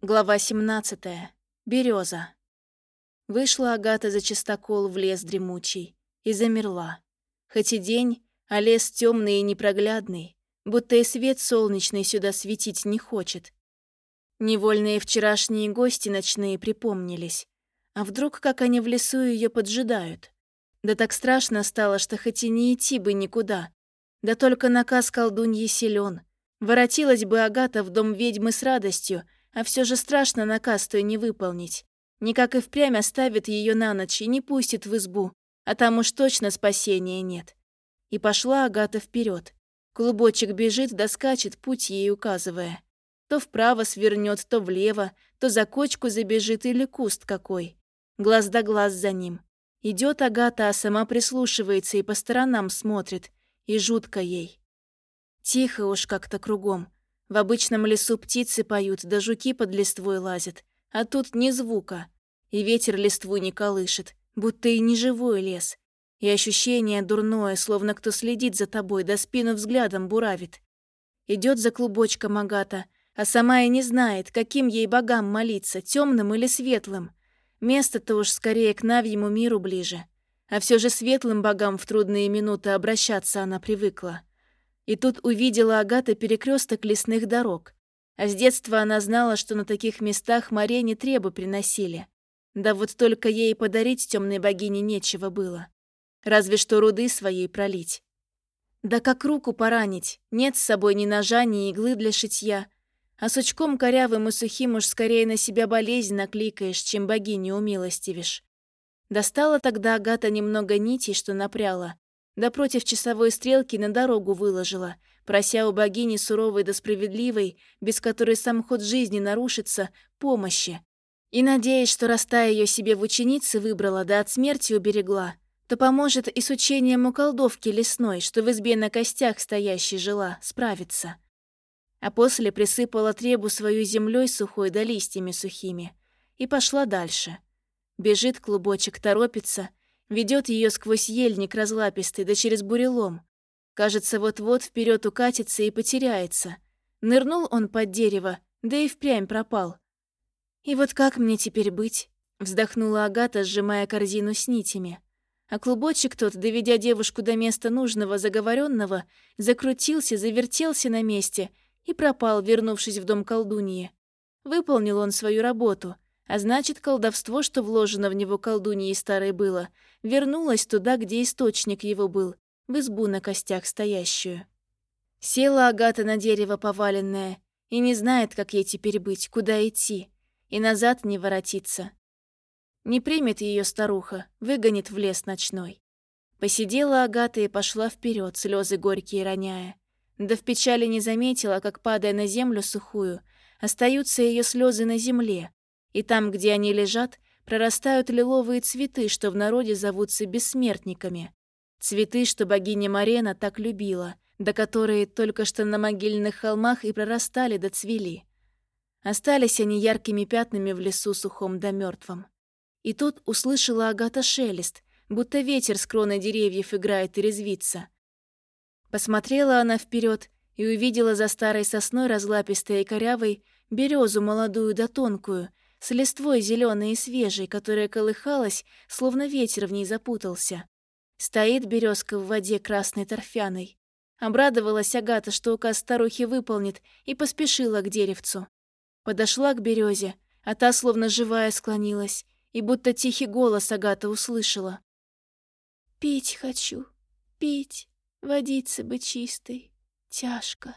Глава 17. Береза. Вышла Агата за чистокол в лес дремучий и замерла. Хоть и день, а лес темный и непроглядный, будто и свет солнечный сюда светить не хочет. Невольные вчерашние гости ночные припомнились. А вдруг, как они в лесу ее поджидают? Да так страшно стало, что хоть и не идти бы никуда. Да только наказ колдуньи силен. Воротилась бы Агата в дом ведьмы с радостью — а все же страшно наказ той не выполнить. Никак и впрямь оставит ее на ночь и не пустит в избу, а там уж точно спасения нет. И пошла Агата вперед. Клубочек бежит, доскачет, путь ей указывая. То вправо свернет, то влево, то за кочку забежит или куст какой. Глаз да глаз за ним. Идет Агата, а сама прислушивается и по сторонам смотрит. И жутко ей. Тихо уж как-то кругом. В обычном лесу птицы поют, да жуки под листвой лазят. А тут ни звука. И ветер листву не колышет, будто и не живой лес. И ощущение дурное, словно кто следит за тобой, да спину взглядом буравит. Идет за клубочком Агата, а сама и не знает, каким ей богам молиться, темным или светлым. Место-то уж скорее к Навьему миру ближе. А все же светлым богам в трудные минуты обращаться она привыкла. И тут увидела Агата перекресток лесных дорог. А с детства она знала, что на таких местах Марене требы приносили. Да вот только ей подарить темной богине нечего было. Разве что руды своей пролить. Да как руку поранить, нет с собой ни ножа, ни иглы для шитья. А сучком корявым и сухим уж скорее на себя болезнь накликаешь, чем богиню умилостивишь. Достала тогда Агата немного нитей, что напряла, да против часовой стрелки на дорогу выложила, прося у богини суровой да справедливой, без которой сам ход жизни нарушится, помощи. И надеясь, что раста ее себе в ученицы выбрала да от смерти уберегла, то поможет и с учением у колдовки лесной, что в избе на костях стоящей жила, справиться. А после присыпала требу свою землей сухой да листьями сухими и пошла дальше. Бежит клубочек, торопится, Ведет ее сквозь ельник разлапистый, да через бурелом. Кажется, вот-вот вперед укатится и потеряется. Нырнул он под дерево, да и впрямь пропал. «И вот как мне теперь быть?» Вздохнула Агата, сжимая корзину с нитями. А клубочек тот, доведя девушку до места нужного, заговоренного, закрутился, завертелся на месте и пропал, вернувшись в дом колдуньи. Выполнил он свою работу — а значит, колдовство, что вложено в него колдуньей старой было, вернулось туда, где источник его был, в избу на костях стоящую. Села Агата на дерево поваленное и не знает, как ей теперь быть, куда идти, и назад не воротиться. Не примет ее старуха, выгонит в лес ночной. Посидела Агата и пошла вперед, слезы горькие роняя. Да в печали не заметила, как, падая на землю сухую, остаются ее слезы на земле, и там, где они лежат, прорастают лиловые цветы, что в народе зовутся бессмертниками. Цветы, что богиня Марена так любила, до которые только что на могильных холмах и прорастали да цвели. Остались они яркими пятнами в лесу сухом да мертвом. И тут услышала Агата шелест, будто ветер с кроны деревьев играет и резвится. Посмотрела она вперед и увидела за старой сосной разлапистой и корявой березу молодую да тонкую, с листвой зеленой и свежей, которая колыхалась, словно ветер в ней запутался. Стоит березка в воде красной торфяной. Обрадовалась Агата, что указ старухи выполнит, и поспешила к деревцу. Подошла к березе, а та словно живая склонилась, и будто тихий голос Агата услышала. «Пить хочу, пить, водицы бы чистой, тяжко».